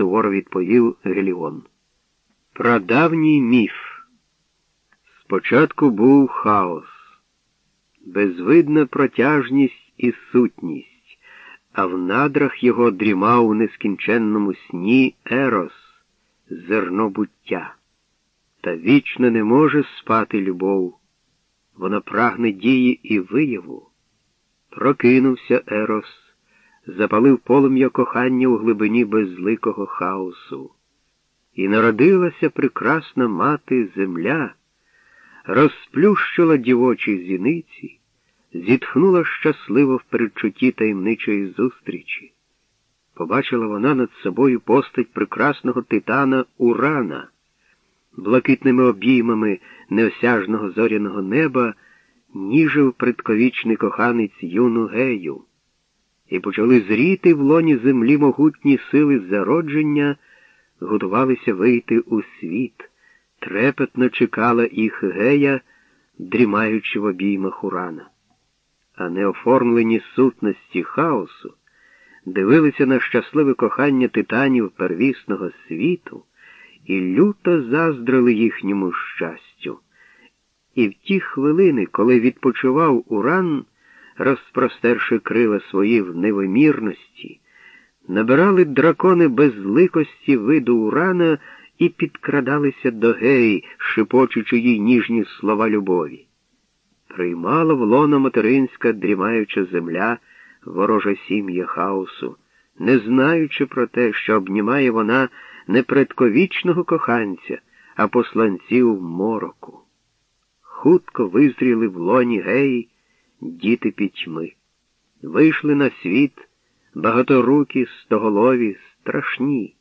суворо відповів Геліон. Прадавній міф. Спочатку був хаос, безвидна протяжність і сутність, а в надрах його дрімав у нескінченному сні Ерос, зерно буття. Та вічно не може спати любов, вона прагне дії і вияву. Прокинувся Ерос, запалив полум'я кохання у глибині безликого хаосу. І народилася прекрасна мати земля, розплющила дівочі зіниці, зітхнула щасливо в передчутті таємничої зустрічі. Побачила вона над собою постать прекрасного титана Урана, блакитними обіймами неосяжного зоряного неба ніжив предковічний коханець юну гею, і почали зріти в лоні землі могутні сили зародження, готувалися вийти у світ, трепетно чекала їх гея, дрімаючи в обіймах урана. А неоформлені сутності хаосу дивилися на щасливе кохання титанів первісного світу і люто заздрили їхньому щастю. І в ті хвилини, коли відпочивав уран, розпростерши крила свої в невимірності, набирали дракони безликості виду урана і підкрадалися до геї, шипочучи їй ніжні слова любові. Приймала в лоно материнська дрімаюча земля, ворожа сім'я хаосу, не знаючи про те, що обнімає вона не предковічного коханця, а посланців мороку. Хутко визріли в лоні геї діти пітьми. Вийшли на світ багаторукі, стоголові, страшні.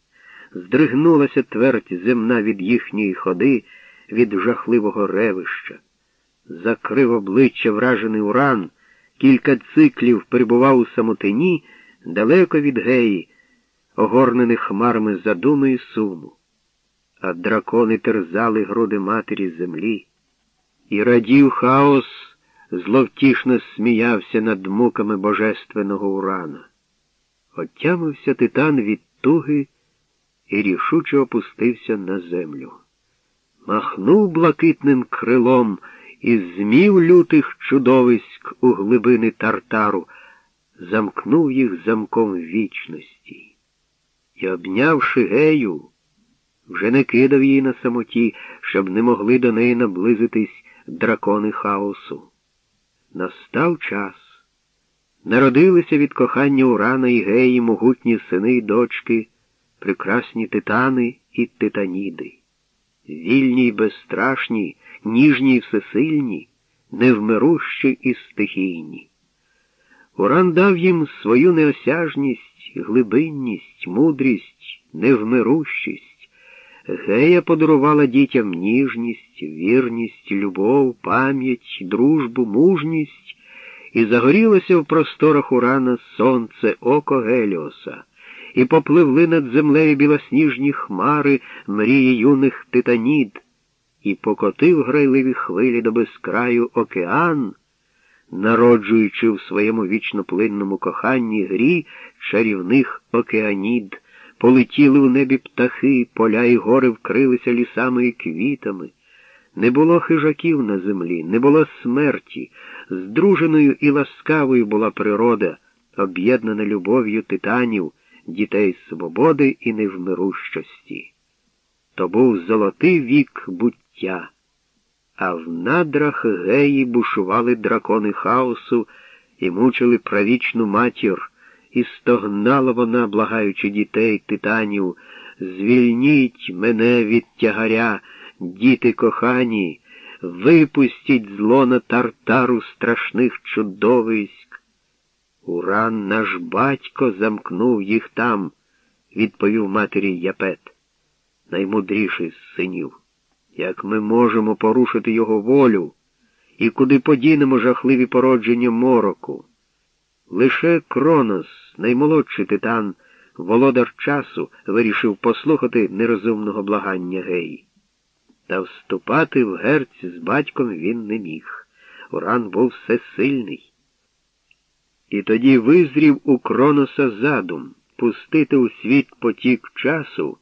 Здригнулася твердь земна від їхньої ходи, від жахливого ревища. Закрив обличчя вражений уран, кілька циклів перебував у самотині, далеко від геї, огорнених хмарами задуми і суму. А дракони терзали груди матері землі. І радів хаос, зловтішно сміявся над муками божественного урана. Отямився титан від туги і рішуче опустився на землю. Махнув блакитним крилом і змів лютих чудовиськ у глибини тартару, замкнув їх замком вічності. І, обнявши гею, вже не кидав її на самоті, щоб не могли до неї наблизитись дракони хаосу. Настав час. Народилися від кохання Урана і геї могутні сини й дочки, прекрасні титани і титаніди. Вільні й безстрашні, ніжні й всесильні, невмирущі і стихійні. Уран дав їм свою неосяжність, глибинність, мудрість, невмирущість. Гея подарувала дітям ніжність, вірність, любов, пам'ять, дружбу, мужність, і загорілося в просторах урана сонце, око Геліоса, і попливли над землею білосніжні хмари мрії юних титанід, і покотив грайливі хвилі до безкраю океан, народжуючи в своєму вічноплинному коханні грі чарівних океанід. Полетіли у небі птахи, поля і гори вкрилися лісами і квітами. Не було хижаків на землі, не було смерті. Здруженою і ласкавою була природа, об'єднана любов'ю титанів, дітей свободи і невмирущості. То був золотий вік буття, а в надрах геї бушували дракони хаосу і мучили правічну матір. І стогнала вона, благаючи дітей, титанів, звільніть мене від тягаря, діти кохані, випустіть зло на тартару страшних чудовиськ. Уран наш батько замкнув їх там, відповів матері Япет, наймудріший з синів. Як ми можемо порушити його волю і куди подінемо жахливі породження мороку? Лише Кронос, наймолодший титан, володар часу, вирішив послухати нерозумного благання геї. Та вступати в герць з батьком він не міг. Уран був всесильний. І тоді визрів у Кроноса задум. пустити у світ потік часу.